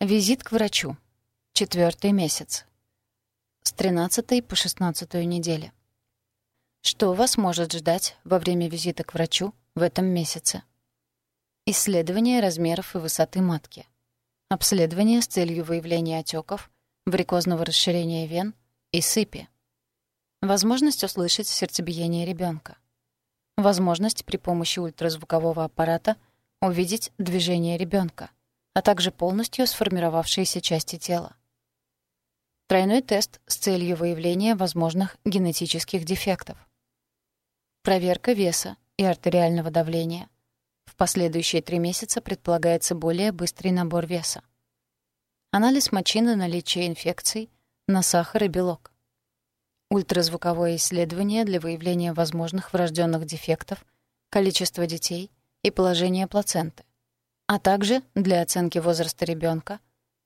Визит к врачу. Четвертый месяц. С 13 по 16 недели. Что вас может ждать во время визита к врачу в этом месяце? Исследование размеров и высоты матки. Обследование с целью выявления отеков, варикозного расширения вен и сыпи. Возможность услышать сердцебиение ребенка. Возможность при помощи ультразвукового аппарата увидеть движение ребенка, а также полностью сформировавшиеся части тела. Тройной тест с целью выявления возможных генетических дефектов. Проверка веса и артериального давления. В последующие три месяца предполагается более быстрый набор веса. Анализ мочи на наличие инфекций, на сахар и белок ультразвуковое исследование для выявления возможных врожденных дефектов, количества детей и положения плаценты, а также для оценки возраста ребенка.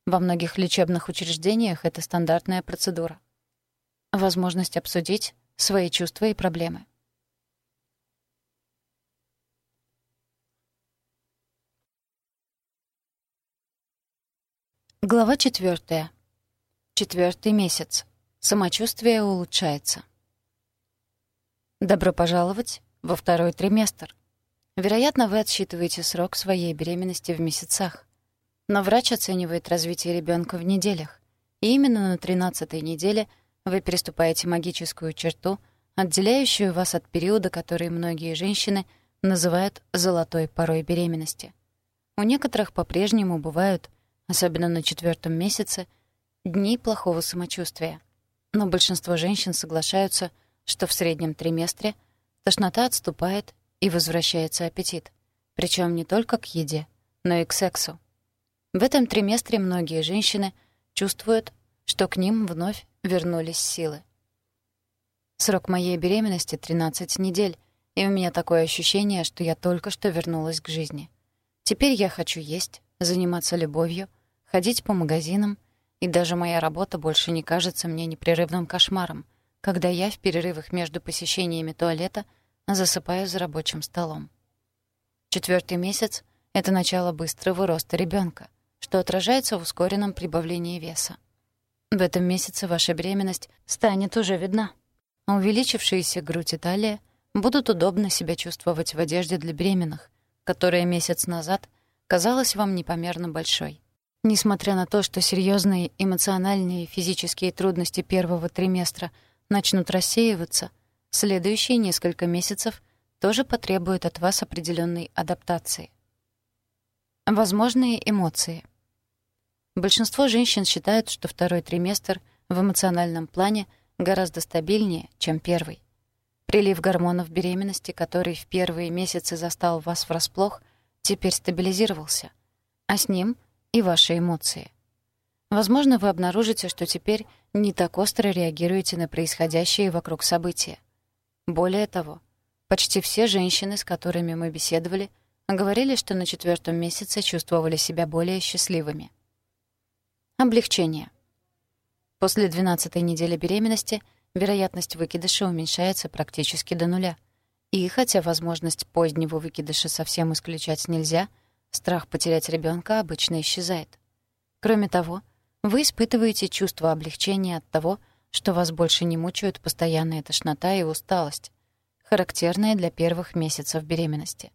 Во многих лечебных учреждениях это стандартная процедура. Возможность обсудить свои чувства и проблемы. Глава четвертая. Четвертый месяц. Самочувствие улучшается. Добро пожаловать во второй триместр. Вероятно, вы отсчитываете срок своей беременности в месяцах. Но врач оценивает развитие ребенка в неделях. И именно на 13-й неделе вы переступаете магическую черту, отделяющую вас от периода, который многие женщины называют «золотой порой беременности». У некоторых по-прежнему бывают, особенно на четвертом месяце, дни плохого самочувствия — но большинство женщин соглашаются, что в среднем триместре тошнота отступает и возвращается аппетит, причем не только к еде, но и к сексу. В этом триместре многие женщины чувствуют, что к ним вновь вернулись силы. Срок моей беременности — 13 недель, и у меня такое ощущение, что я только что вернулась к жизни. Теперь я хочу есть, заниматься любовью, ходить по магазинам — и даже моя работа больше не кажется мне непрерывным кошмаром, когда я в перерывах между посещениями туалета засыпаю за рабочим столом. Четвертый месяц — это начало быстрого роста ребенка, что отражается в ускоренном прибавлении веса. В этом месяце ваша беременность станет уже видна. Увеличившиеся грудь и талия будут удобно себя чувствовать в одежде для беременных, которая месяц назад казалась вам непомерно большой. Несмотря на то, что серьезные эмоциональные и физические трудности первого триместра начнут рассеиваться, следующие несколько месяцев тоже потребуют от вас определенной адаптации. Возможные эмоции. Большинство женщин считают, что второй триместр в эмоциональном плане гораздо стабильнее, чем первый. Прилив гормонов беременности, который в первые месяцы застал вас врасплох, теперь стабилизировался, а с ним — и ваши эмоции. Возможно, вы обнаружите, что теперь не так остро реагируете на происходящие вокруг события. Более того, почти все женщины, с которыми мы беседовали, говорили, что на четвертом месяце чувствовали себя более счастливыми. Облегчение. После 12 недели беременности вероятность выкидыша уменьшается практически до нуля. И хотя возможность позднего выкидыша совсем исключать нельзя — Страх потерять ребенка обычно исчезает. Кроме того, вы испытываете чувство облегчения от того, что вас больше не мучают постоянная тошнота и усталость, характерная для первых месяцев беременности.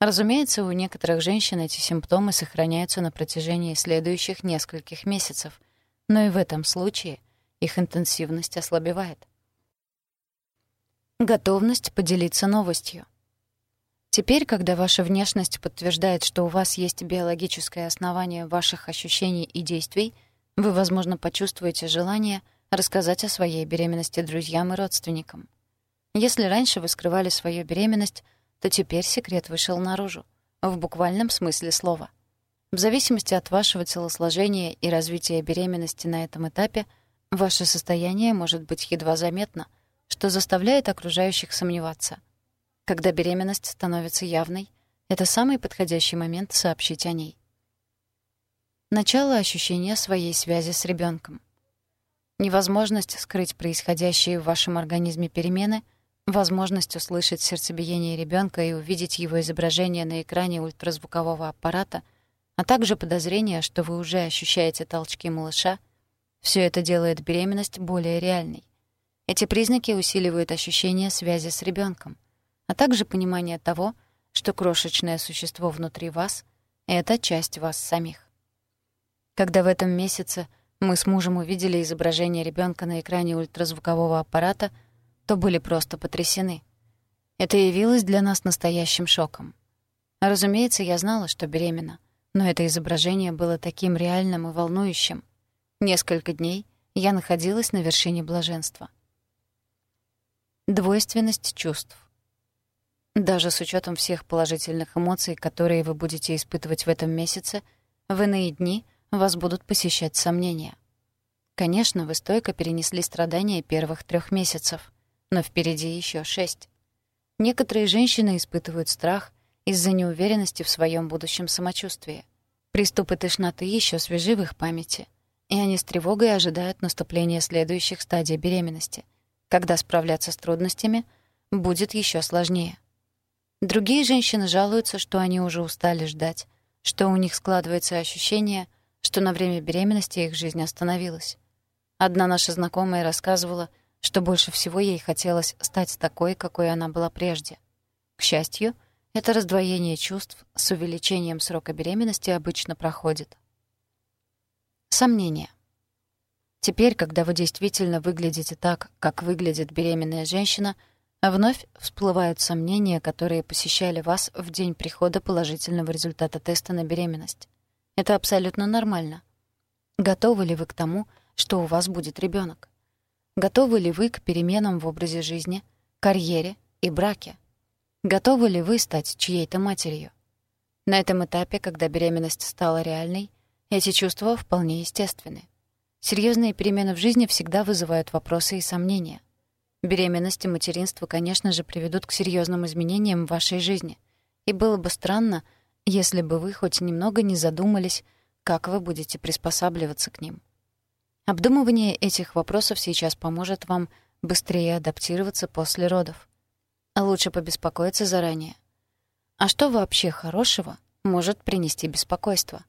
Разумеется, у некоторых женщин эти симптомы сохраняются на протяжении следующих нескольких месяцев, но и в этом случае их интенсивность ослабевает. Готовность поделиться новостью — Теперь, когда ваша внешность подтверждает, что у вас есть биологическое основание ваших ощущений и действий, вы, возможно, почувствуете желание рассказать о своей беременности друзьям и родственникам. Если раньше вы скрывали свою беременность, то теперь секрет вышел наружу, в буквальном смысле слова. В зависимости от вашего телосложения и развития беременности на этом этапе, ваше состояние может быть едва заметно, что заставляет окружающих сомневаться. Когда беременность становится явной, это самый подходящий момент сообщить о ней. Начало ощущения своей связи с ребенком. Невозможность скрыть происходящие в вашем организме перемены, возможность услышать сердцебиение ребенка и увидеть его изображение на экране ультразвукового аппарата, а также подозрение, что вы уже ощущаете толчки малыша, все это делает беременность более реальной. Эти признаки усиливают ощущение связи с ребенком, а также понимание того, что крошечное существо внутри вас — это часть вас самих. Когда в этом месяце мы с мужем увидели изображение ребенка на экране ультразвукового аппарата, то были просто потрясены. Это явилось для нас настоящим шоком. Разумеется, я знала, что беременна, но это изображение было таким реальным и волнующим. Несколько дней я находилась на вершине блаженства. Двойственность чувств. Даже с учетом всех положительных эмоций, которые вы будете испытывать в этом месяце, в иные дни вас будут посещать сомнения. Конечно, вы стойко перенесли страдания первых трех месяцев, но впереди еще шесть. Некоторые женщины испытывают страх из-за неуверенности в своем будущем самочувствии. Приступы тошноты еще свежи в их памяти, и они с тревогой ожидают наступления следующих стадий беременности, когда справляться с трудностями будет еще сложнее. Другие женщины жалуются, что они уже устали ждать, что у них складывается ощущение, что на время беременности их жизнь остановилась. Одна наша знакомая рассказывала, что больше всего ей хотелось стать такой, какой она была прежде. К счастью, это раздвоение чувств с увеличением срока беременности обычно проходит. Сомнения. Теперь, когда вы действительно выглядите так, как выглядит беременная женщина — Вновь всплывают сомнения, которые посещали вас в день прихода положительного результата теста на беременность. Это абсолютно нормально. Готовы ли вы к тому, что у вас будет ребенок? Готовы ли вы к переменам в образе жизни, карьере и браке? Готовы ли вы стать чьей-то матерью? На этом этапе, когда беременность стала реальной, эти чувства вполне естественны. Серьезные перемены в жизни всегда вызывают вопросы и сомнения. Беременность и материнство, конечно же, приведут к серьезным изменениям в вашей жизни. И было бы странно, если бы вы хоть немного не задумались, как вы будете приспосабливаться к ним. Обдумывание этих вопросов сейчас поможет вам быстрее адаптироваться после родов. А лучше побеспокоиться заранее. А что вообще хорошего может принести беспокойство?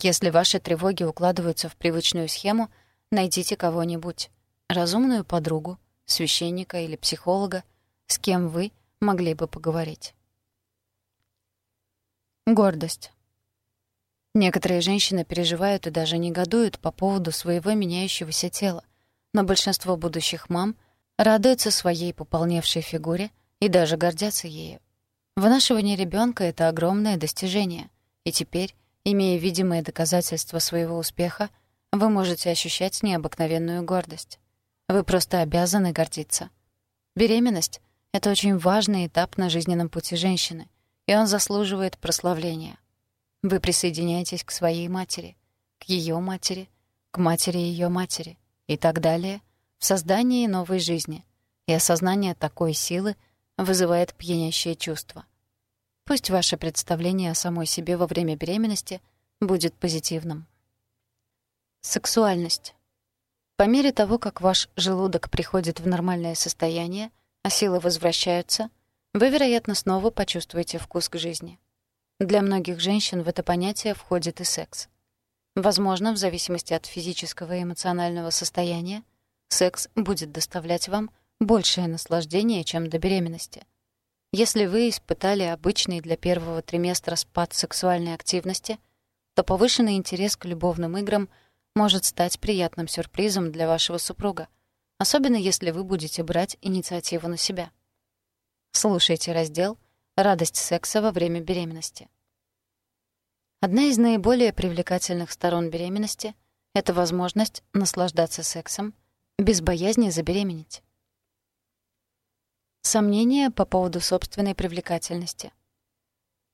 Если ваши тревоги укладываются в привычную схему, найдите кого-нибудь, разумную подругу, священника или психолога, с кем вы могли бы поговорить. Гордость. Некоторые женщины переживают и даже негодуют по поводу своего меняющегося тела, но большинство будущих мам радуются своей пополневшей фигуре и даже гордятся ею. Вынашивание ребенка это огромное достижение, и теперь, имея видимые доказательства своего успеха, вы можете ощущать необыкновенную гордость. Вы просто обязаны гордиться. Беременность — это очень важный этап на жизненном пути женщины, и он заслуживает прославления. Вы присоединяетесь к своей матери, к ее матери, к матери ее матери и так далее в создании новой жизни, и осознание такой силы вызывает пьянящее чувство. Пусть ваше представление о самой себе во время беременности будет позитивным. Сексуальность. По мере того, как ваш желудок приходит в нормальное состояние, а силы возвращаются, вы, вероятно, снова почувствуете вкус к жизни. Для многих женщин в это понятие входит и секс. Возможно, в зависимости от физического и эмоционального состояния, секс будет доставлять вам большее наслаждение, чем до беременности. Если вы испытали обычный для первого триместра спад сексуальной активности, то повышенный интерес к любовным играм — может стать приятным сюрпризом для вашего супруга, особенно если вы будете брать инициативу на себя. Слушайте раздел «Радость секса во время беременности». Одна из наиболее привлекательных сторон беременности — это возможность наслаждаться сексом без боязни забеременеть. Сомнения по поводу собственной привлекательности.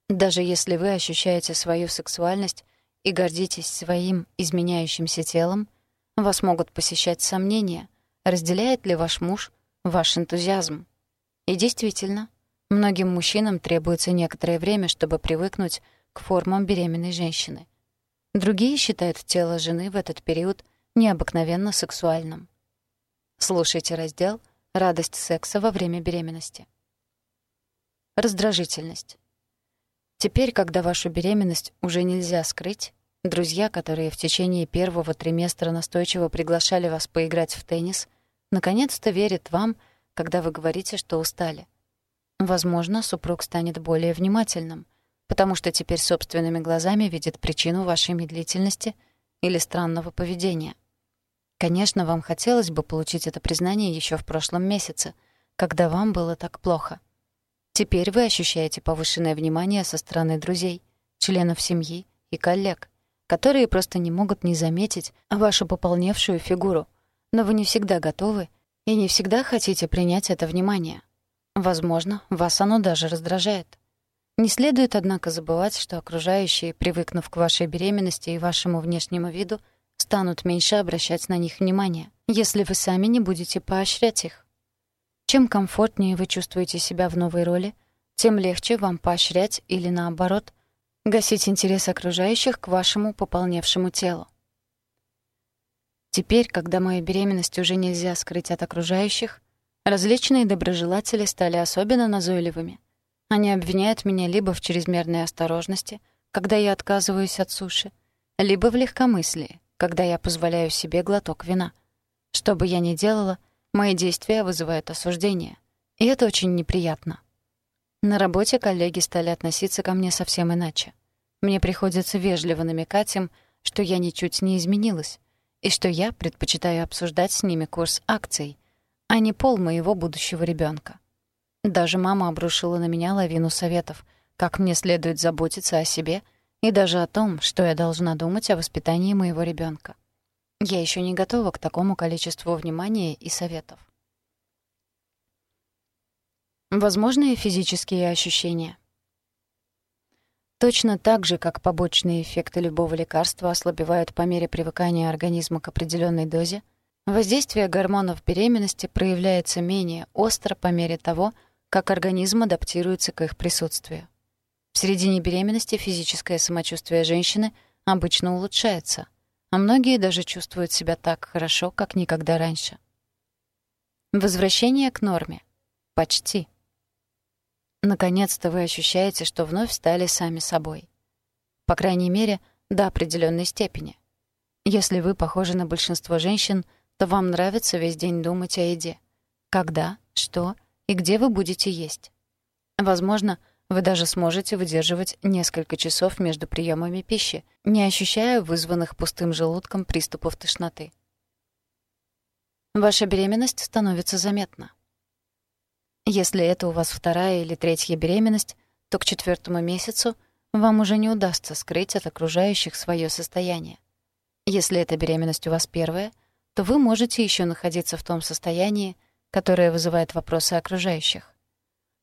Даже если вы ощущаете свою сексуальность и гордитесь своим изменяющимся телом, вас могут посещать сомнения, разделяет ли ваш муж ваш энтузиазм. И действительно, многим мужчинам требуется некоторое время, чтобы привыкнуть к формам беременной женщины. Другие считают тело жены в этот период необыкновенно сексуальным. Слушайте раздел «Радость секса во время беременности». Раздражительность. Теперь, когда вашу беременность уже нельзя скрыть, друзья, которые в течение первого триместра настойчиво приглашали вас поиграть в теннис, наконец-то верят вам, когда вы говорите, что устали. Возможно, супруг станет более внимательным, потому что теперь собственными глазами видит причину вашей медлительности или странного поведения. Конечно, вам хотелось бы получить это признание еще в прошлом месяце, когда вам было так плохо. Теперь вы ощущаете повышенное внимание со стороны друзей, членов семьи и коллег, которые просто не могут не заметить вашу пополневшую фигуру, но вы не всегда готовы и не всегда хотите принять это внимание. Возможно, вас оно даже раздражает. Не следует, однако, забывать, что окружающие, привыкнув к вашей беременности и вашему внешнему виду, станут меньше обращать на них внимание, если вы сами не будете поощрять их. Чем комфортнее вы чувствуете себя в новой роли, тем легче вам поощрять или, наоборот, гасить интерес окружающих к вашему пополневшему телу. Теперь, когда мою беременность уже нельзя скрыть от окружающих, различные доброжелатели стали особенно назойливыми. Они обвиняют меня либо в чрезмерной осторожности, когда я отказываюсь от суши, либо в легкомыслии, когда я позволяю себе глоток вина. Что бы я ни делала, мои действия вызывают осуждение. И это очень неприятно. На работе коллеги стали относиться ко мне совсем иначе. Мне приходится вежливо намекать им, что я ничуть не изменилась, и что я предпочитаю обсуждать с ними курс акций, а не пол моего будущего ребенка. Даже мама обрушила на меня лавину советов, как мне следует заботиться о себе и даже о том, что я должна думать о воспитании моего ребенка. Я еще не готова к такому количеству внимания и советов. Возможные физические ощущения. Точно так же, как побочные эффекты любого лекарства ослабевают по мере привыкания организма к определенной дозе, воздействие гормонов беременности проявляется менее остро по мере того, как организм адаптируется к их присутствию. В середине беременности физическое самочувствие женщины обычно улучшается, а многие даже чувствуют себя так хорошо, как никогда раньше. Возвращение к норме. Почти. Наконец-то вы ощущаете, что вновь стали сами собой. По крайней мере, до определенной степени. Если вы похожи на большинство женщин, то вам нравится весь день думать о еде. Когда, что и где вы будете есть. Возможно, вы даже сможете выдерживать несколько часов между приемами пищи, не ощущая вызванных пустым желудком приступов тошноты. Ваша беременность становится заметна. Если это у вас вторая или третья беременность, то к четвертому месяцу вам уже не удастся скрыть от окружающих свое состояние. Если эта беременность у вас первая, то вы можете еще находиться в том состоянии, которая вызывает вопросы окружающих.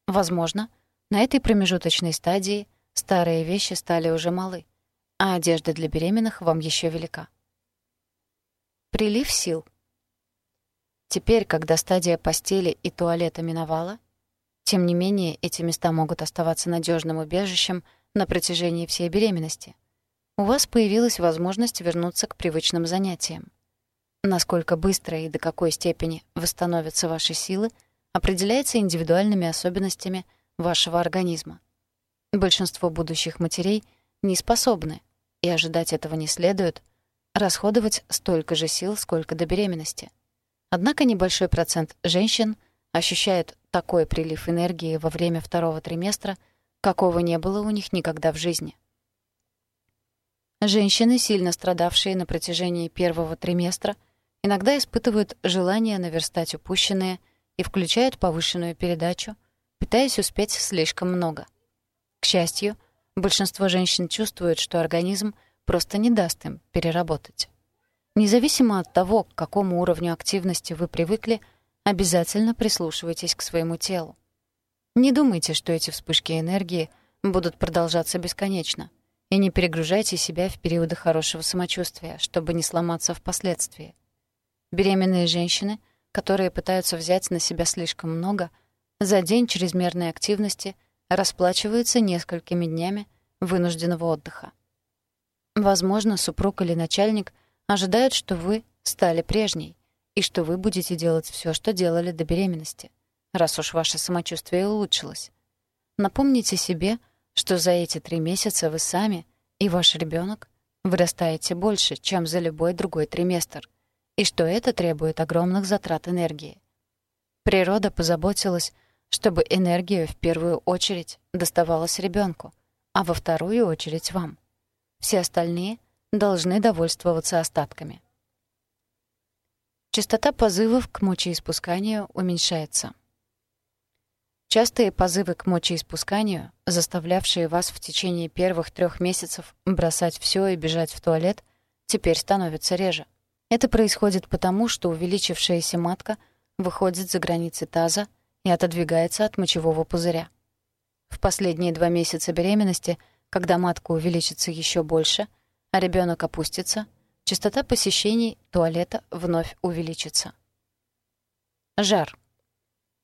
Возможно, на этой промежуточной стадии старые вещи стали уже малы, а одежда для беременных вам еще велика. Прилив сил. Теперь, когда стадия постели и туалета миновала, тем не менее эти места могут оставаться надежным убежищем на протяжении всей беременности. У вас появилась возможность вернуться к привычным занятиям. Насколько быстро и до какой степени восстановятся ваши силы, определяется индивидуальными особенностями вашего организма. Большинство будущих матерей не способны, и ожидать этого не следует, расходовать столько же сил, сколько до беременности. Однако небольшой процент женщин ощущает такой прилив энергии во время второго триместра, какого не было у них никогда в жизни. Женщины, сильно страдавшие на протяжении первого триместра, Иногда испытывают желание наверстать упущенное и включают повышенную передачу, пытаясь успеть слишком много. К счастью, большинство женщин чувствуют, что организм просто не даст им переработать. Независимо от того, к какому уровню активности вы привыкли, обязательно прислушивайтесь к своему телу. Не думайте, что эти вспышки энергии будут продолжаться бесконечно, и не перегружайте себя в периоды хорошего самочувствия, чтобы не сломаться впоследствии. Беременные женщины, которые пытаются взять на себя слишком много, за день чрезмерной активности расплачиваются несколькими днями вынужденного отдыха. Возможно, супруг или начальник ожидают, что вы стали прежней и что вы будете делать все, что делали до беременности, раз уж ваше самочувствие улучшилось. Напомните себе, что за эти три месяца вы сами и ваш ребенок вырастаете больше, чем за любой другой триместр, и что это требует огромных затрат энергии. Природа позаботилась, чтобы энергия в первую очередь доставалась ребенку, а во вторую очередь вам. Все остальные должны довольствоваться остатками. Частота позывов к мочеиспусканию уменьшается. Частые позывы к мочеиспусканию, заставлявшие вас в течение первых трех месяцев бросать все и бежать в туалет, теперь становятся реже. Это происходит потому, что увеличившаяся матка выходит за границы таза и отодвигается от мочевого пузыря. В последние два месяца беременности, когда матка увеличится еще больше, а ребенок опустится, частота посещений туалета вновь увеличится. Жар.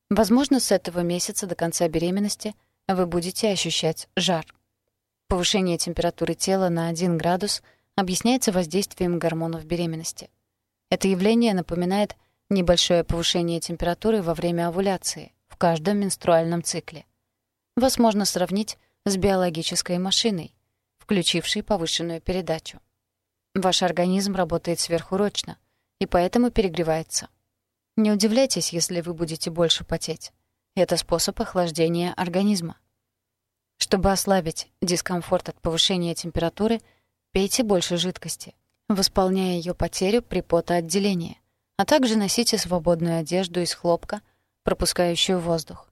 Возможно, с этого месяца до конца беременности вы будете ощущать жар. Повышение температуры тела на 1 градус объясняется воздействием гормонов беременности. Это явление напоминает небольшое повышение температуры во время овуляции в каждом менструальном цикле. Вас можно сравнить с биологической машиной, включившей повышенную передачу. Ваш организм работает сверхурочно и поэтому перегревается. Не удивляйтесь, если вы будете больше потеть. Это способ охлаждения организма. Чтобы ослабить дискомфорт от повышения температуры, пейте больше жидкости, восполняя ее потерю при потоотделении, а также носите свободную одежду из хлопка, пропускающую воздух.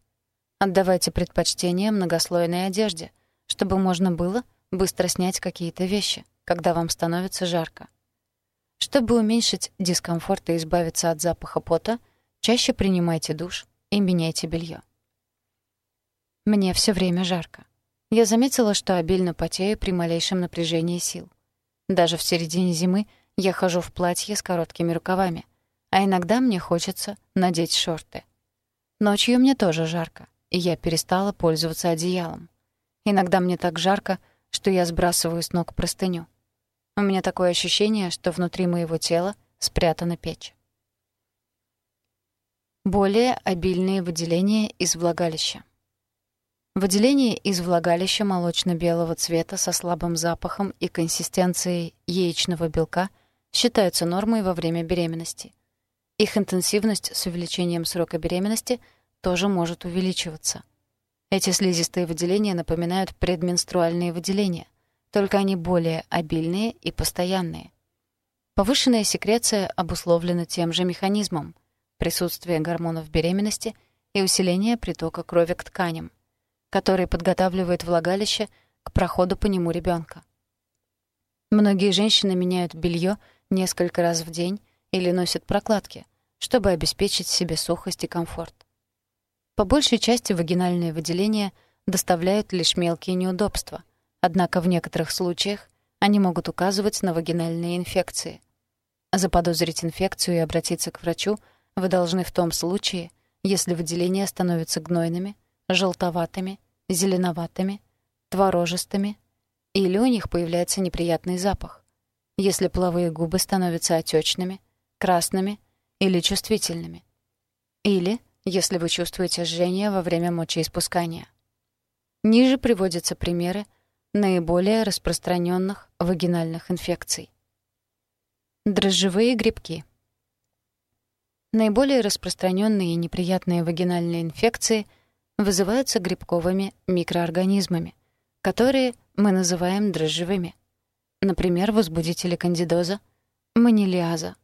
Отдавайте предпочтение многослойной одежде, чтобы можно было быстро снять какие-то вещи, когда вам становится жарко. Чтобы уменьшить дискомфорт и избавиться от запаха пота, чаще принимайте душ и меняйте белье. Мне все время жарко. Я заметила, что обильно потею при малейшем напряжении сил. Даже в середине зимы я хожу в платье с короткими рукавами, а иногда мне хочется надеть шорты. Ночью мне тоже жарко, и я перестала пользоваться одеялом. Иногда мне так жарко, что я сбрасываю с ног простыню. У меня такое ощущение, что внутри моего тела спрятана печь. Более обильные выделения из влагалища. Выделения из влагалища молочно-белого цвета со слабым запахом и консистенцией яичного белка считаются нормой во время беременности. Их интенсивность с увеличением срока беременности тоже может увеличиваться. Эти слизистые выделения напоминают предменструальные выделения, только они более обильные и постоянные. Повышенная секреция обусловлена тем же механизмом — присутствие гормонов беременности и усиление притока крови к тканям, который подготавливает влагалище к проходу по нему ребенка. Многие женщины меняют белье несколько раз в день или носят прокладки, чтобы обеспечить себе сухость и комфорт. По большей части вагинальные выделения доставляют лишь мелкие неудобства — Однако в некоторых случаях они могут указывать на вагинальные инфекции. Заподозрить инфекцию и обратиться к врачу вы должны в том случае, если выделения становятся гнойными, желтоватыми, зеленоватыми, творожистыми или у них появляется неприятный запах, если половые губы становятся отечными, красными или чувствительными, или если вы чувствуете жжение во время мочеиспускания. Ниже приводятся примеры наиболее распространенных вагинальных инфекций. Дрожжевые грибки. Наиболее распространенные и неприятные вагинальные инфекции вызываются грибковыми микроорганизмами, которые мы называем дрожжевыми. Например, возбудители кандидоза, манилиаза.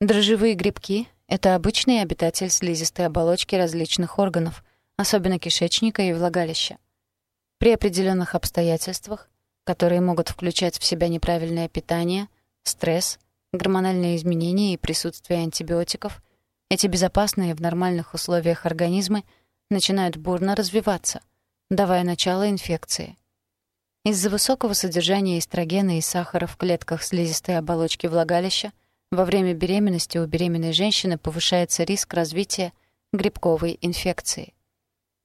Дрожжевые грибки — это обычный обитатель слизистой оболочки различных органов, особенно кишечника и влагалища. При определенных обстоятельствах, которые могут включать в себя неправильное питание, стресс, гормональные изменения и присутствие антибиотиков, эти безопасные в нормальных условиях организмы начинают бурно развиваться, давая начало инфекции. Из-за высокого содержания эстрогена и сахара в клетках слизистой оболочки влагалища во время беременности у беременной женщины повышается риск развития грибковой инфекции.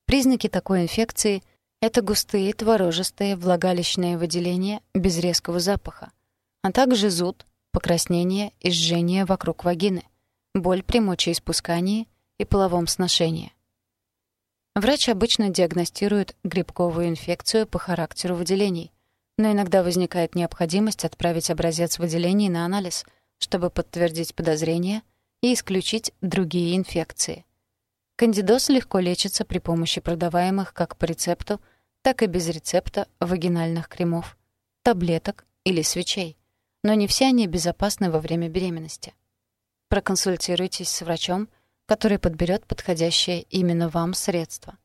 Признаки такой инфекции это густые творожистые влагалищные выделения без резкого запаха, а также зуд, покраснение и жжение вокруг вагины, боль при мочеиспускании и половом сношении. Врач обычно диагностирует грибковую инфекцию по характеру выделений, но иногда возникает необходимость отправить образец выделений на анализ, чтобы подтвердить подозрение и исключить другие инфекции. Кандидоз легко лечится при помощи продаваемых как по рецепту, так и без рецепта вагинальных кремов, таблеток или свечей, но не все они безопасны во время беременности. Проконсультируйтесь с врачом, который подберет подходящее именно вам средство.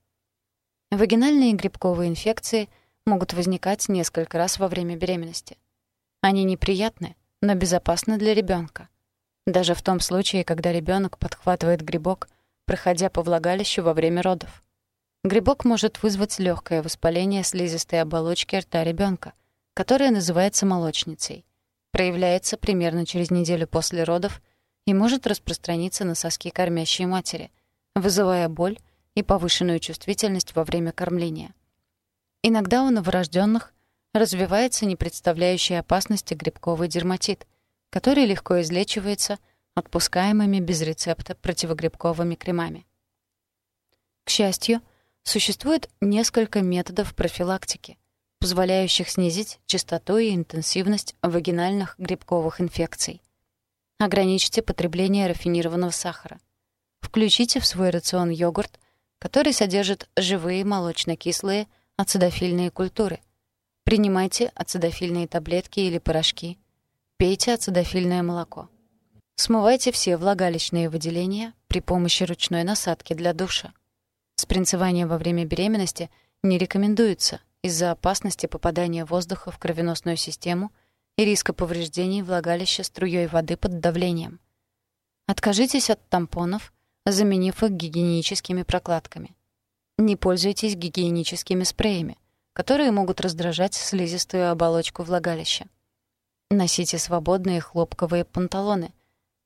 Вагинальные грибковые инфекции могут возникать несколько раз во время беременности. Они неприятны, но безопасны для ребенка. Даже в том случае, когда ребенок подхватывает грибок, проходя по влагалищу во время родов. Грибок может вызвать легкое воспаление слизистой оболочки рта ребенка, которое называется молочницей. Проявляется примерно через неделю после родов — и может распространиться на соски кормящей матери, вызывая боль и повышенную чувствительность во время кормления. Иногда у новорожденных развивается не представляющий опасности грибковый дерматит, который легко излечивается отпускаемыми без рецепта противогрибковыми кремами. К счастью, существует несколько методов профилактики, позволяющих снизить частоту и интенсивность вагинальных грибковых инфекций. Ограничьте потребление рафинированного сахара. Включите в свой рацион йогурт, который содержит живые молочно-кислые ацидофильные культуры. Принимайте ацидофильные таблетки или порошки. Пейте ацидофильное молоко. Смывайте все влагалищные выделения при помощи ручной насадки для душа. Спринцевание во время беременности не рекомендуется из-за опасности попадания воздуха в кровеносную систему – и риска повреждений влагалища струей воды под давлением. Откажитесь от тампонов, заменив их гигиеническими прокладками. Не пользуйтесь гигиеническими спреями, которые могут раздражать слизистую оболочку влагалища. Носите свободные хлопковые панталоны,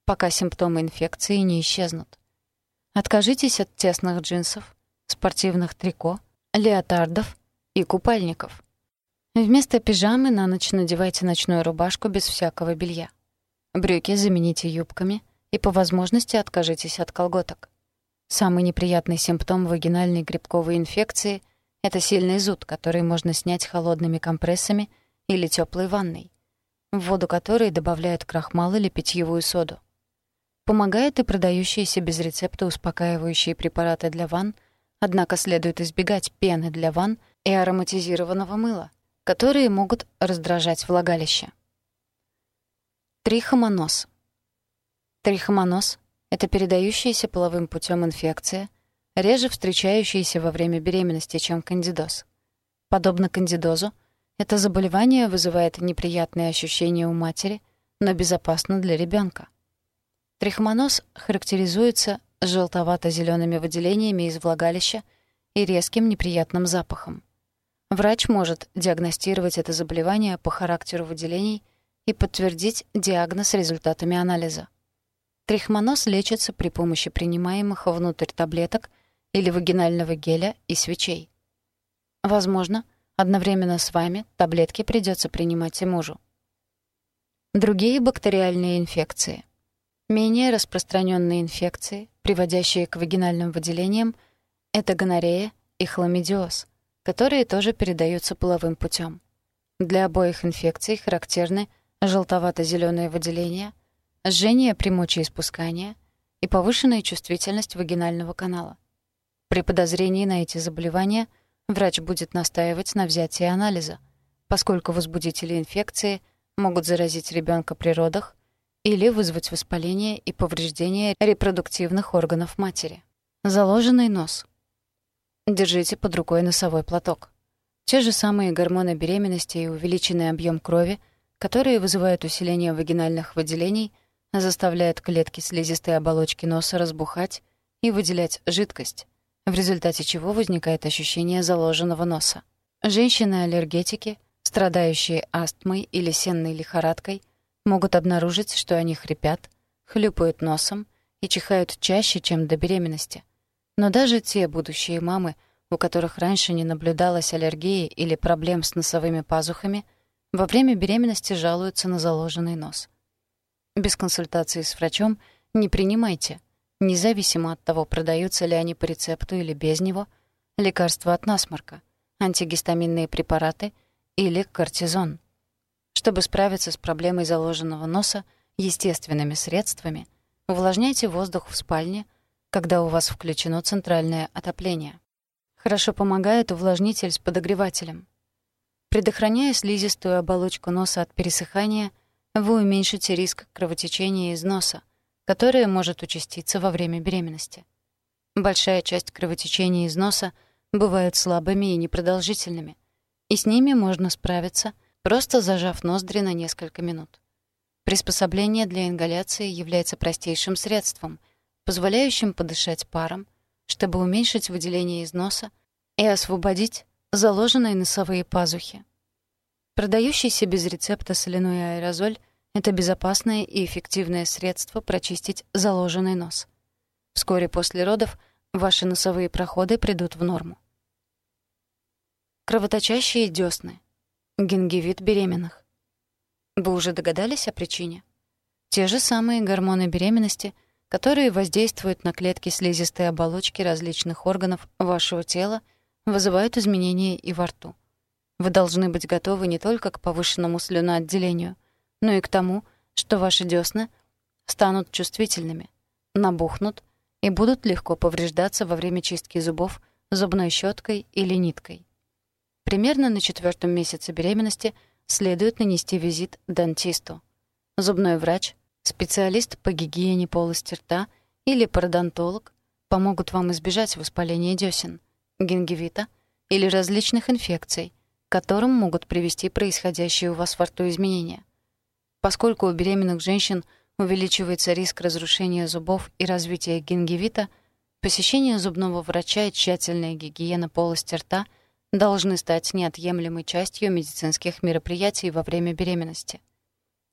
пока симптомы инфекции не исчезнут. Откажитесь от тесных джинсов, спортивных трико, леотардов и купальников. Вместо пижамы на ночь надевайте ночную рубашку без всякого белья. Брюки замените юбками и по возможности откажитесь от колготок. Самый неприятный симптом вагинальной грибковой инфекции — это сильный зуд, который можно снять холодными компрессами или теплой ванной, в воду которой добавляют крахмал или питьевую соду. Помогают и продающиеся без рецепта успокаивающие препараты для ванн, однако следует избегать пены для ванн и ароматизированного мыла, которые могут раздражать влагалище. Трихомоноз. Трихомоноз — это передающаяся половым путем инфекция, реже встречающаяся во время беременности, чем кандидоз. Подобно кандидозу, это заболевание вызывает неприятные ощущения у матери, но безопасно для ребенка. Трихомоноз характеризуется желтовато зелеными выделениями из влагалища и резким неприятным запахом. Врач может диагностировать это заболевание по характеру выделений и подтвердить диагноз результатами анализа. Трихмоноз лечится при помощи принимаемых внутрь таблеток или вагинального геля и свечей. Возможно, одновременно с вами таблетки придется принимать и мужу. Другие бактериальные инфекции. Менее распространенные инфекции, приводящие к вагинальным выделениям, это гонорея и хламидиоз — которые тоже передаются половым путем. Для обоих инфекций характерны желтовато зеленые выделения, жжение при мочеиспускании и повышенная чувствительность вагинального канала. При подозрении на эти заболевания врач будет настаивать на взятии анализа, поскольку возбудители инфекции могут заразить ребенка при родах или вызвать воспаление и повреждение репродуктивных органов матери. Заложенный нос — Держите под рукой носовой платок. Те же самые гормоны беременности и увеличенный объем крови, которые вызывают усиление вагинальных выделений, заставляют клетки слизистой оболочки носа разбухать и выделять жидкость, в результате чего возникает ощущение заложенного носа. Женщины-аллергетики, страдающие астмой или сенной лихорадкой, могут обнаружить, что они хрипят, хлюпают носом и чихают чаще, чем до беременности. Но даже те будущие мамы, у которых раньше не наблюдалось аллергии или проблем с носовыми пазухами, во время беременности жалуются на заложенный нос. Без консультации с врачом не принимайте, независимо от того, продаются ли они по рецепту или без него, лекарства от насморка, антигистаминные препараты или кортизон. Чтобы справиться с проблемой заложенного носа естественными средствами, увлажняйте воздух в спальне, когда у вас включено центральное отопление. Хорошо помогает увлажнитель с подогревателем. Предохраняя слизистую оболочку носа от пересыхания, вы уменьшите риск кровотечения из носа, которое может участиться во время беременности. Большая часть кровотечения из носа бывают слабыми и непродолжительными, и с ними можно справиться, просто зажав ноздри на несколько минут. Приспособление для ингаляции является простейшим средством, позволяющим подышать паром, чтобы уменьшить выделение из носа и освободить заложенные носовые пазухи. Продающийся без рецепта соляной аэрозоль — это безопасное и эффективное средство прочистить заложенный нос. Вскоре после родов ваши носовые проходы придут в норму. Кровоточащие дёсны. Гингивит беременных. Вы уже догадались о причине? Те же самые гормоны беременности, которые воздействуют на клетки слизистой оболочки различных органов вашего тела, вызывают изменения и во рту. Вы должны быть готовы не только к повышенному слюноотделению, но и к тому, что ваши десны станут чувствительными, набухнут и будут легко повреждаться во время чистки зубов зубной щеткой или ниткой. Примерно на четвертом месяце беременности следует нанести визит дантисту. Зубной врач, специалист по гигиене полости рта или пародонтолог помогут вам избежать воспаления десен, гингивита или различных инфекций, к которым могут привести происходящие у вас во рту изменения. Поскольку у беременных женщин увеличивается риск разрушения зубов и развития гингивита, посещение зубного врача и тщательная гигиена полости рта должны стать неотъемлемой частью медицинских мероприятий во время беременности.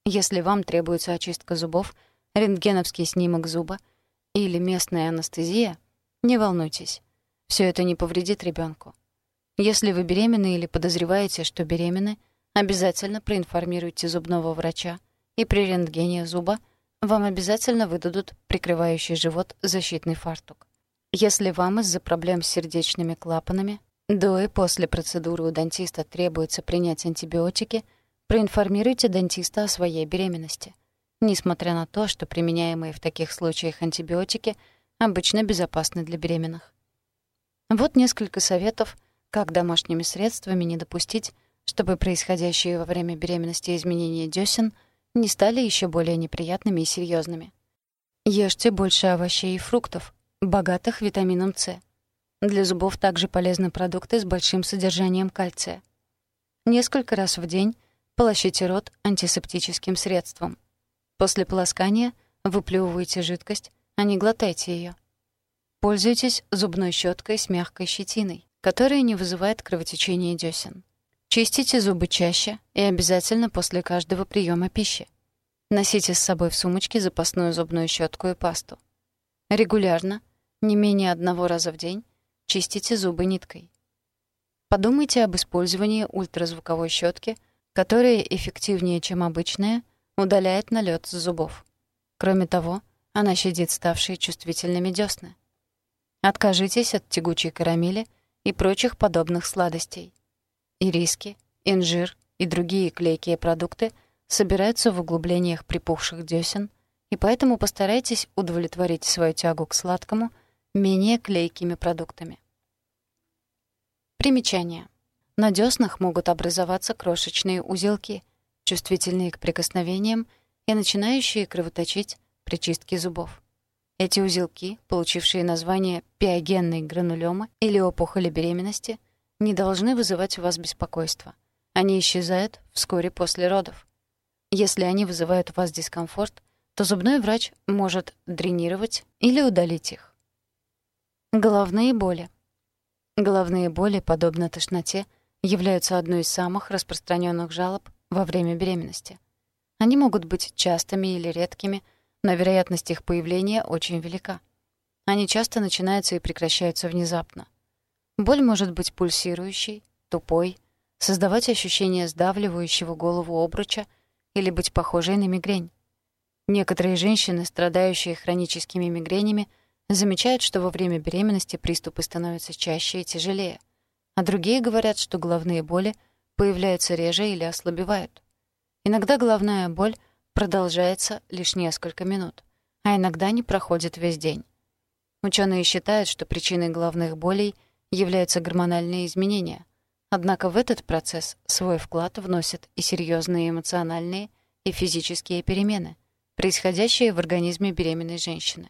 Если вам требуется очистка зубов, рентгеновский снимок зуба или местная анестезия, не волнуйтесь. Все это не повредит ребенку. Если вы беременны или подозреваете, что беременны, обязательно проинформируйте зубного врача, и при рентгене зуба вам обязательно выдадут прикрывающий живот защитный фартук. Если вам из-за проблем с сердечными клапанами до и после процедуры у дантиста требуется принять антибиотики, проинформируйте дантиста о своей беременности. Несмотря на то, что применяемые в таких случаях антибиотики обычно безопасны для беременных. Вот несколько советов, как домашними средствами не допустить, чтобы происходящие во время беременности изменения десен не стали еще более неприятными и серьезными. Ешьте больше овощей и фруктов, богатых витамином С. Для зубов также полезны продукты с большим содержанием кальция. Несколько раз в день полощите рот антисептическим средством. После полоскания выплевывайте жидкость, а не глотайте ее. Пользуйтесь зубной щеткой с мягкой щетиной, которая не вызывает кровотечения десен. Чистите зубы чаще и обязательно после каждого приема пищи. Носите с собой в сумочке запасную зубную щетку и пасту. Регулярно, не менее одного раза в день, чистите зубы ниткой. Подумайте об использовании ультразвуковой щетки, которая эффективнее, чем обычная, удаляет налет с зубов. Кроме того, она щадит ставшие чувствительными десны. Откажитесь от тягучей карамели и прочих подобных сладостей. Ириски, инжир и другие клейкие продукты собираются в углублениях припухших десен, и поэтому постарайтесь удовлетворить свою тягу к сладкому менее клейкими продуктами. Примечание. На деснах могут образоваться крошечные узелки, чувствительные к прикосновениям и начинающие кровоточить при чистке зубов. Эти узелки, получившие название пиогенной гранулёмы или опухоли беременности, не должны вызывать у вас беспокойства. Они исчезают вскоре после родов. Если они вызывают у вас дискомфорт, то зубной врач может дренировать или удалить их. Головные боли. Головные боли, подобно тошноте, являются одной из самых распространенных жалоб во время беременности. Они могут быть частыми или редкими — но вероятность их появления очень велика. Они часто начинаются и прекращаются внезапно. Боль может быть пульсирующей, тупой, создавать ощущение сдавливающего голову обруча или быть похожей на мигрень. Некоторые женщины, страдающие хроническими мигренями, замечают, что во время беременности приступы становятся чаще и тяжелее, а другие говорят, что головные боли появляются реже или ослабевают. Иногда головная боль продолжается лишь несколько минут, а иногда не проходит весь день. Ученые считают, что причиной головных болей являются гормональные изменения. Однако в этот процесс свой вклад вносят и серьезные эмоциональные и физические перемены, происходящие в организме беременной женщины.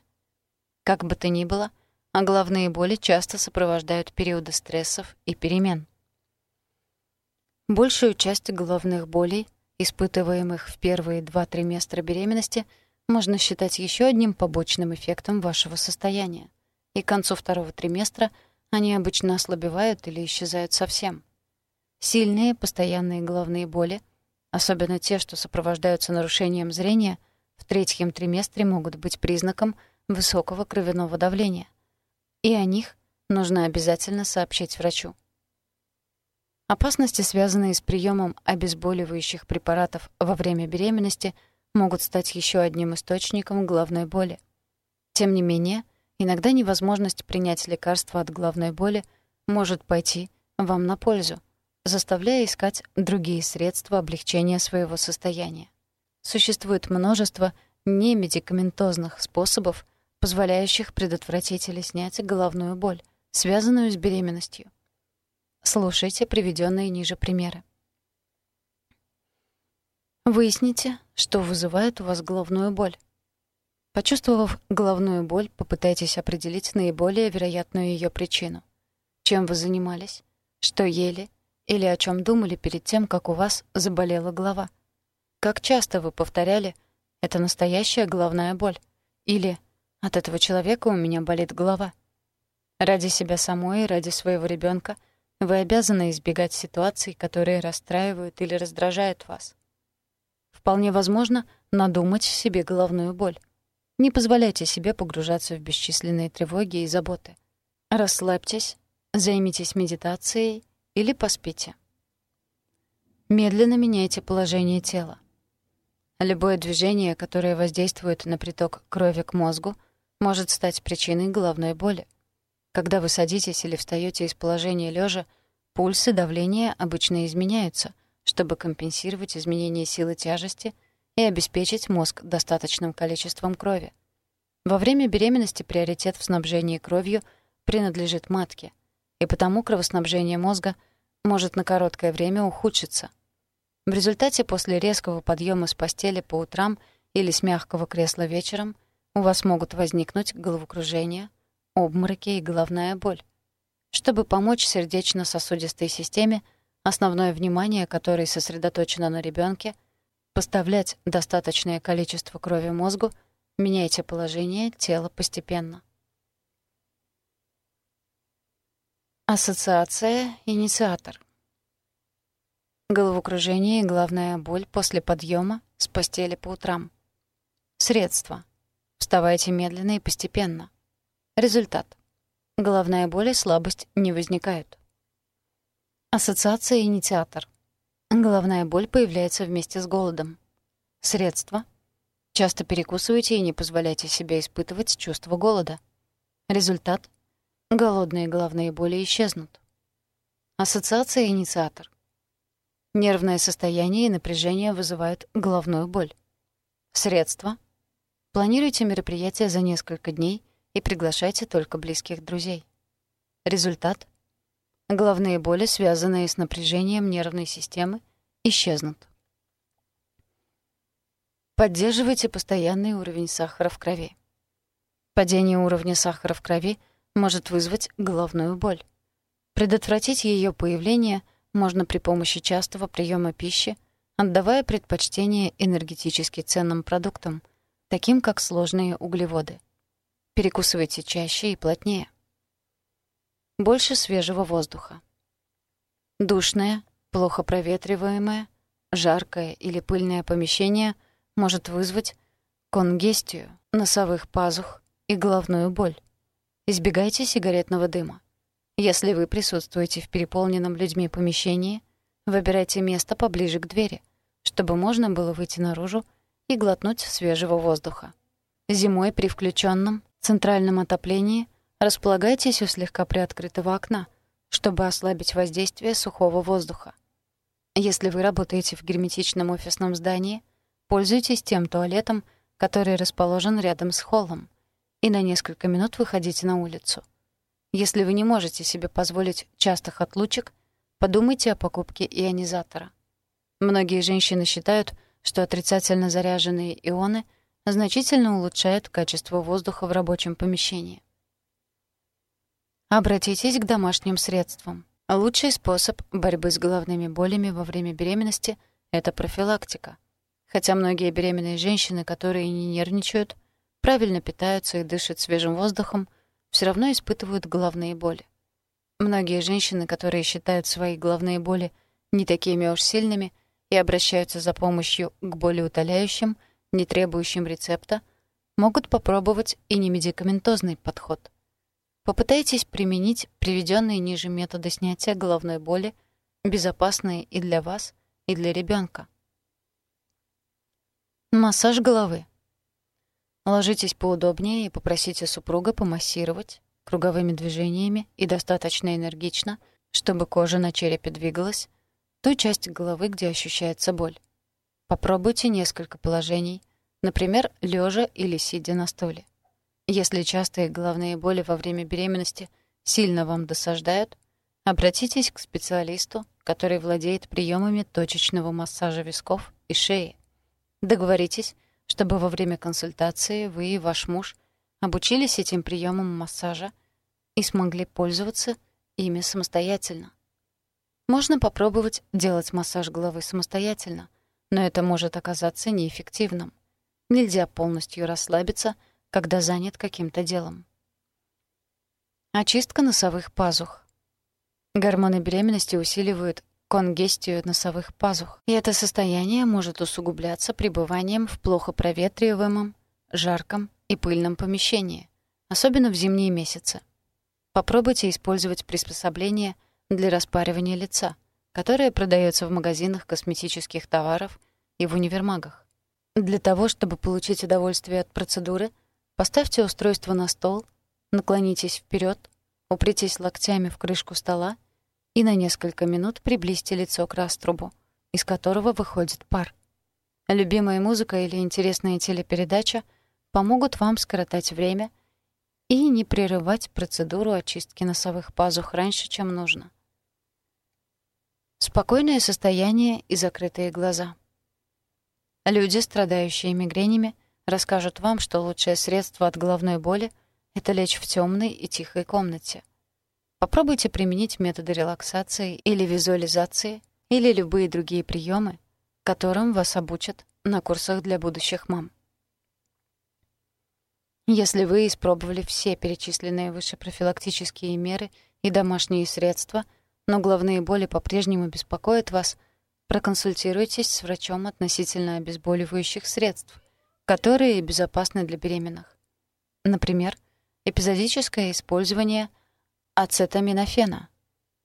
Как бы то ни было, а головные боли часто сопровождают периоды стрессов и перемен. Большую часть головных болей, испытываемых в первые два триместра беременности, можно считать еще одним побочным эффектом вашего состояния, и к концу второго триместра они обычно ослабевают или исчезают совсем. Сильные постоянные головные боли, особенно те, что сопровождаются нарушением зрения, в третьем триместре могут быть признаком высокого кровяного давления, и о них нужно обязательно сообщить врачу. Опасности, связанные с приемом обезболивающих препаратов во время беременности, могут стать еще одним источником головной боли. Тем не менее, иногда невозможность принять лекарство от головной боли может пойти вам на пользу, заставляя искать другие средства облегчения своего состояния. Существует множество немедикаментозных способов, позволяющих предотвратить или снять головную боль, связанную с беременностью. Слушайте приведенные ниже примеры. Выясните, что вызывает у вас головную боль. Почувствовав головную боль, попытайтесь определить наиболее вероятную ее причину. Чем вы занимались, что ели или о чем думали перед тем, как у вас заболела голова. Как часто вы повторяли «это настоящая головная боль» или «от этого человека у меня болит голова». Ради себя самой и ради своего ребенка вы обязаны избегать ситуаций, которые расстраивают или раздражают вас. Вполне возможно надумать себе головную боль. Не позволяйте себе погружаться в бесчисленные тревоги и заботы. Расслабьтесь, займитесь медитацией или поспите. Медленно меняйте положение тела. Любое движение, которое воздействует на приток крови к мозгу, может стать причиной головной боли. Когда вы садитесь или встаёте из положения лежа, пульс и давление обычно изменяются — чтобы компенсировать изменение силы тяжести и обеспечить мозг достаточным количеством крови. Во время беременности приоритет в снабжении кровью принадлежит матке, и потому кровоснабжение мозга может на короткое время ухудшиться. В результате после резкого подъема с постели по утрам или с мягкого кресла вечером у вас могут возникнуть головокружение, обмороки и головная боль. Чтобы помочь сердечно-сосудистой системе – основное внимание которое сосредоточено на ребенке, поставлять достаточное количество крови мозгу, меняйте положение тела постепенно. Ассоциация «Инициатор». Головокружение и головная боль после подъема с постели по утрам. Средства. Вставайте медленно и постепенно. Результат. Головная боль и слабость не возникают. Ассоциация инициатор. Головная боль появляется вместе с голодом. Средства. Часто перекусывайте и не позволяйте себе испытывать чувство голода. Результат. Голодные головные боли исчезнут. Ассоциация инициатор. Нервное состояние и напряжение вызывают головную боль. Средства. Планируйте мероприятие за несколько дней и приглашайте только близких друзей. Результат. Головные боли, связанные с напряжением нервной системы, исчезнут. Поддерживайте постоянный уровень сахара в крови. Падение уровня сахара в крови может вызвать головную боль. Предотвратить ее появление можно при помощи частого приема пищи, отдавая предпочтение энергетически ценным продуктам, таким как сложные углеводы. Перекусывайте чаще и плотнее. Больше свежего воздуха. Душное, плохо проветриваемое, жаркое или пыльное помещение может вызвать конгестию носовых пазух и головную боль. Избегайте сигаретного дыма. Если вы присутствуете в переполненном людьми помещении, выбирайте место поближе к двери, чтобы можно было выйти наружу и глотнуть свежего воздуха. Зимой при включенном центральном отоплении располагайтесь у слегка приоткрытого окна, чтобы ослабить воздействие сухого воздуха. Если вы работаете в герметичном офисном здании, пользуйтесь тем туалетом, который расположен рядом с холлом, и на несколько минут выходите на улицу. Если вы не можете себе позволить частых отлучек, подумайте о покупке ионизатора. Многие женщины считают, что отрицательно заряженные ионы значительно улучшают качество воздуха в рабочем помещении. Обратитесь к домашним средствам. Лучший способ борьбы с головными болями во время беременности — это профилактика. Хотя многие беременные женщины, которые не нервничают, правильно питаются и дышат свежим воздухом, все равно испытывают головные боли. Многие женщины, которые считают свои головные боли не такими уж сильными и обращаются за помощью к болеутоляющим, не требующим рецепта, могут попробовать и немедикаментозный подход. Попытайтесь применить приведенные ниже методы снятия головной боли, безопасные и для вас, и для ребенка. Массаж головы. Ложитесь поудобнее и попросите супруга помассировать круговыми движениями и достаточно энергично, чтобы кожа на черепе двигалась, ту часть головы, где ощущается боль. Попробуйте несколько положений, например, лежа или сидя на стуле. Если частые головные боли во время беременности сильно вам досаждают, обратитесь к специалисту, который владеет приемами точечного массажа висков и шеи. Договоритесь, чтобы во время консультации вы и ваш муж обучились этим приемам массажа и смогли пользоваться ими самостоятельно. Можно попробовать делать массаж головы самостоятельно, но это может оказаться неэффективным. Нельзя полностью расслабиться — когда занят каким-то делом. Очистка носовых пазух. Гормоны беременности усиливают конгестию носовых пазух, и это состояние может усугубляться пребыванием в плохо проветриваемом, жарком и пыльном помещении, особенно в зимние месяцы. Попробуйте использовать приспособление для распаривания лица, которое продается в магазинах косметических товаров и в универмагах. Для того, чтобы получить удовольствие от процедуры – Поставьте устройство на стол, наклонитесь вперед, упритесь локтями в крышку стола и на несколько минут приблизьте лицо к раструбу, из которого выходит пар. Любимая музыка или интересная телепередача помогут вам скоротать время и не прерывать процедуру очистки носовых пазух раньше, чем нужно. Спокойное состояние и закрытые глаза. Люди, страдающие мигренями, расскажут вам, что лучшее средство от головной боли — это лечь в темной и тихой комнате. Попробуйте применить методы релаксации или визуализации или любые другие приемы, которым вас обучат на курсах для будущих мам. Если вы испробовали все перечисленные выше профилактические меры и домашние средства, но головные боли по-прежнему беспокоят вас, проконсультируйтесь с врачом относительно обезболивающих средств которые безопасны для беременных. Например, эпизодическое использование ацетаминофена,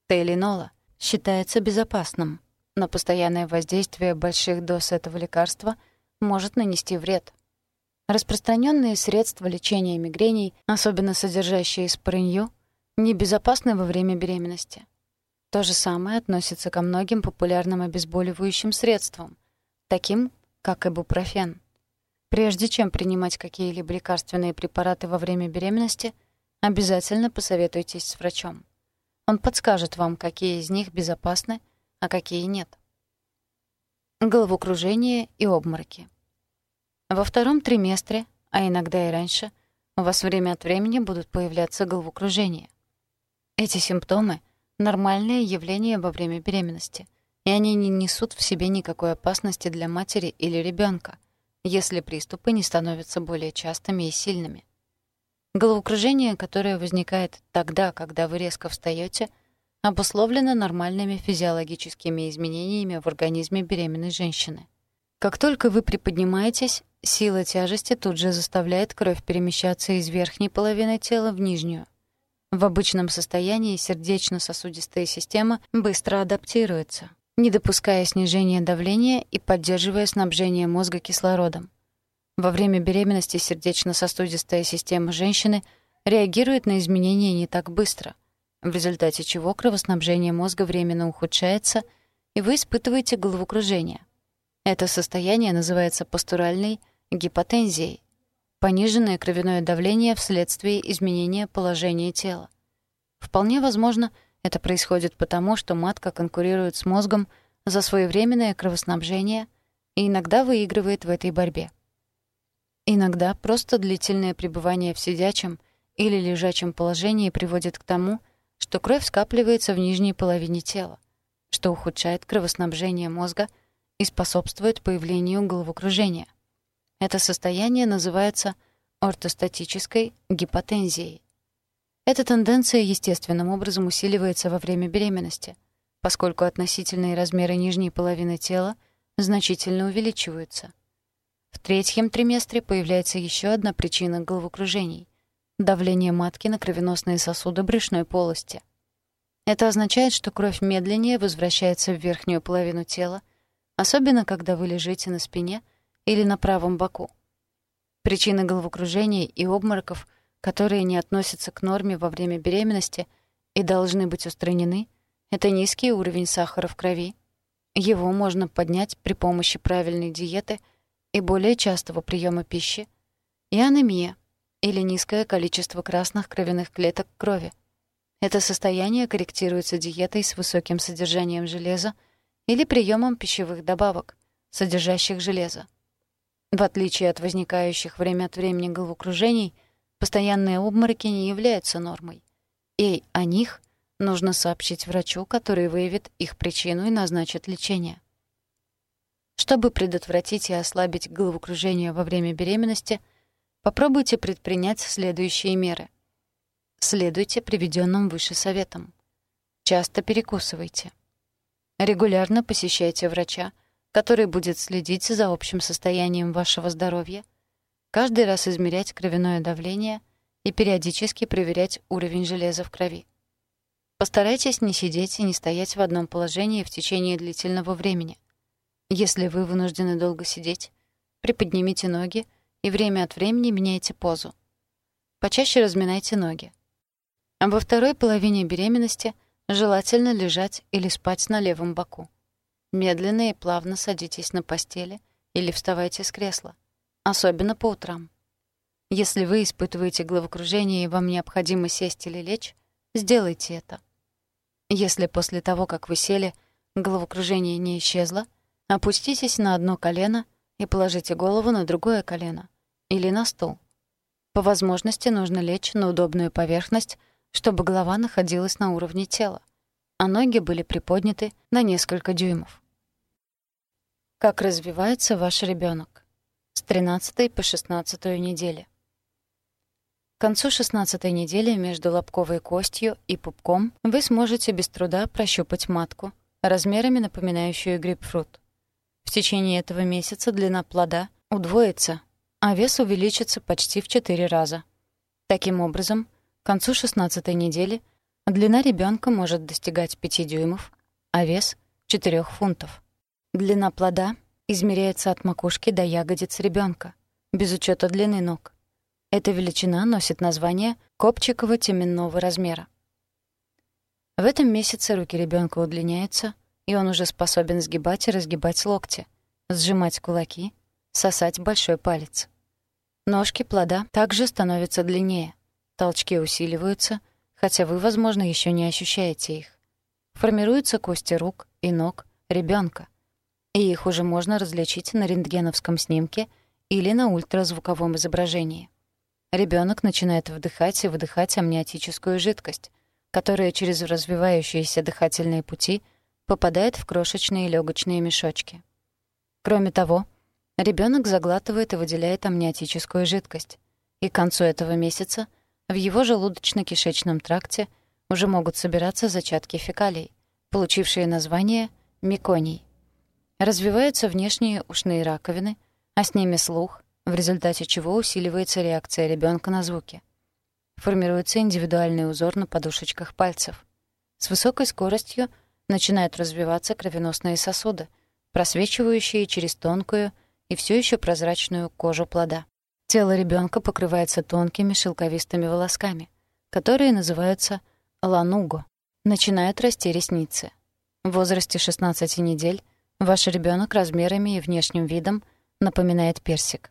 тейлинола, считается безопасным, но постоянное воздействие больших доз этого лекарства может нанести вред. Распространенные средства лечения мигрений, особенно содержащие спорынью, небезопасны во время беременности. То же самое относится ко многим популярным обезболивающим средствам, таким как ибупрофен. Прежде чем принимать какие-либо лекарственные препараты во время беременности, обязательно посоветуйтесь с врачом. Он подскажет вам, какие из них безопасны, а какие нет. Головокружение и обмороки. Во втором триместре, а иногда и раньше, у вас время от времени будут появляться головокружения. Эти симптомы — нормальное явление во время беременности, и они не несут в себе никакой опасности для матери или ребенка — если приступы не становятся более частыми и сильными. Головокружение, которое возникает тогда, когда вы резко встаете, обусловлено нормальными физиологическими изменениями в организме беременной женщины. Как только вы приподнимаетесь, сила тяжести тут же заставляет кровь перемещаться из верхней половины тела в нижнюю. В обычном состоянии сердечно-сосудистая система быстро адаптируется, не допуская снижения давления и поддерживая снабжение мозга кислородом. Во время беременности сердечно-сосудистая система женщины реагирует на изменения не так быстро, в результате чего кровоснабжение мозга временно ухудшается, и вы испытываете головокружение. Это состояние называется постуральной гипотензией, пониженное кровяное давление вследствие изменения положения тела. Вполне возможно, это происходит потому, что матка конкурирует с мозгом за своевременное кровоснабжение и иногда выигрывает в этой борьбе. Иногда просто длительное пребывание в сидячем или лежачем положении приводит к тому, что кровь скапливается в нижней половине тела, что ухудшает кровоснабжение мозга и способствует появлению головокружения. Это состояние называется ортостатической гипотензией. Эта тенденция естественным образом усиливается во время беременности, поскольку относительные размеры нижней половины тела значительно увеличиваются. В третьем триместре появляется еще одна причина головокружений — давление матки на кровеносные сосуды брюшной полости. Это означает, что кровь медленнее возвращается в верхнюю половину тела, особенно когда вы лежите на спине или на правом боку. Причины головокружений и обмороков, которые не относятся к норме во время беременности и должны быть устранены, это низкий уровень сахара в крови. Его можно поднять при помощи правильной диеты и более частого приема пищи, и анемия, или низкое количество красных кровяных клеток крови. Это состояние корректируется диетой с высоким содержанием железа или приемом пищевых добавок, содержащих железо. В отличие от возникающих время от времени головокружений, постоянные обмороки не являются нормой. И о них нужно сообщить врачу, который выявит их причину и назначит лечение. Чтобы предотвратить и ослабить головокружение во время беременности, попробуйте предпринять следующие меры. Следуйте приведенным выше советам. Часто перекусывайте. Регулярно посещайте врача, который будет следить за общим состоянием вашего здоровья, каждый раз измерять кровяное давление и периодически проверять уровень железа в крови. Постарайтесь не сидеть и не стоять в одном положении в течение длительного времени. Если вы вынуждены долго сидеть, приподнимите ноги и время от времени меняйте позу. Почаще разминайте ноги. А во второй половине беременности желательно лежать или спать на левом боку. Медленно и плавно садитесь на постели или вставайте с кресла, особенно по утрам. Если вы испытываете головокружение и вам необходимо сесть или лечь, сделайте это. Если после того, как вы сели, головокружение не исчезло, опуститесь на одно колено и положите голову на другое колено или на стол. По возможности нужно лечь на удобную поверхность, чтобы голова находилась на уровне тела, а ноги были приподняты на несколько дюймов. Как развивается ваш ребенок? С 13 по 16 недели. К концу 16 недели между лобковой костью и пупком вы сможете без труда прощупать матку, размерами напоминающую грейпфрут. В течение этого месяца длина плода удвоится, а вес увеличится почти в 4 раза. Таким образом, к концу 16 недели длина ребенка может достигать 5 дюймов, а вес — 4 фунтов. Длина плода измеряется от макушки до ягодиц ребенка, без учета длины ног. Эта величина носит название копчиково-теменного размера. В этом месяце руки ребенка удлиняются, и он уже способен сгибать и разгибать локти, сжимать кулаки, сосать большой палец. Ножки плода также становятся длиннее, толчки усиливаются, хотя вы, возможно, еще не ощущаете их. Формируются кости рук и ног ребенка, и их уже можно различить на рентгеновском снимке или на ультразвуковом изображении. Ребенок начинает вдыхать и выдыхать амниотическую жидкость, которая через развивающиеся дыхательные пути попадает в крошечные легочные мешочки. Кроме того, ребенок заглатывает и выделяет амниотическую жидкость, и к концу этого месяца в его желудочно-кишечном тракте уже могут собираться зачатки фекалий, получившие название меконий. Развиваются внешние ушные раковины, а с ними слух, в результате чего усиливается реакция ребенка на звуки. Формируется индивидуальный узор на подушечках пальцев. С высокой скоростью начинают развиваться кровеносные сосуды, просвечивающие через тонкую и все еще прозрачную кожу плода. Тело ребенка покрывается тонкими шелковистыми волосками, которые называются лануго. Начинают расти ресницы. В возрасте 16 недель ваш ребенок размерами и внешним видом напоминает персик.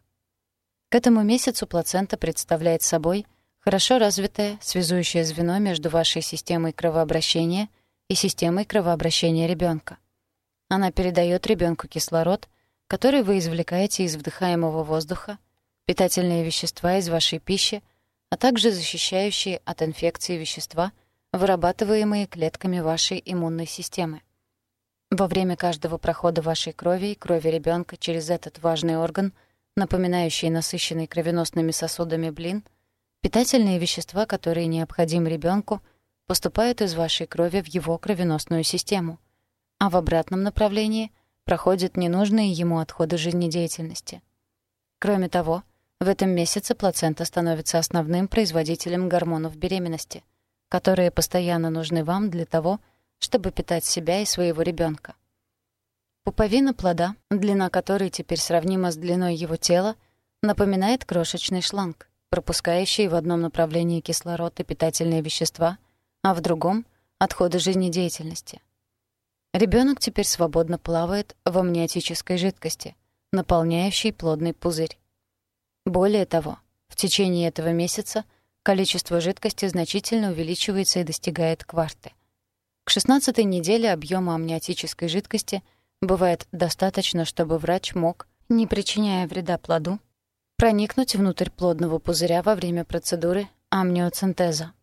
К этому месяцу плацента представляет собой хорошо развитое связующее звено между вашей системой кровообращения и системой кровообращения ребенка. Она передает ребенку кислород, который вы извлекаете из вдыхаемого воздуха, питательные вещества из вашей пищи, а также защищающие от инфекции вещества, вырабатываемые клетками вашей иммунной системы. Во время каждого прохода вашей крови и крови ребенка через этот важный орган, напоминающий насыщенный кровеносными сосудами блин, питательные вещества, которые необходимы ребенку, поступают из вашей крови в его кровеносную систему, а в обратном направлении проходят ненужные ему отходы жизнедеятельности. Кроме того, в этом месяце плацента становится основным производителем гормонов беременности, которые постоянно нужны вам для того, чтобы питать себя и своего ребенка. Пуповина плода, длина которой теперь сравнима с длиной его тела, напоминает крошечный шланг, пропускающий в одном направлении кислород и питательные вещества — а в другом — отходы жизнедеятельности. Ребенок теперь свободно плавает в амниотической жидкости, наполняющей плодный пузырь. Более того, в течение этого месяца количество жидкости значительно увеличивается и достигает кварты. К 16 неделе объема амниотической жидкости бывает достаточно, чтобы врач мог, не причиняя вреда плоду, проникнуть внутрь плодного пузыря во время процедуры амниоцентеза.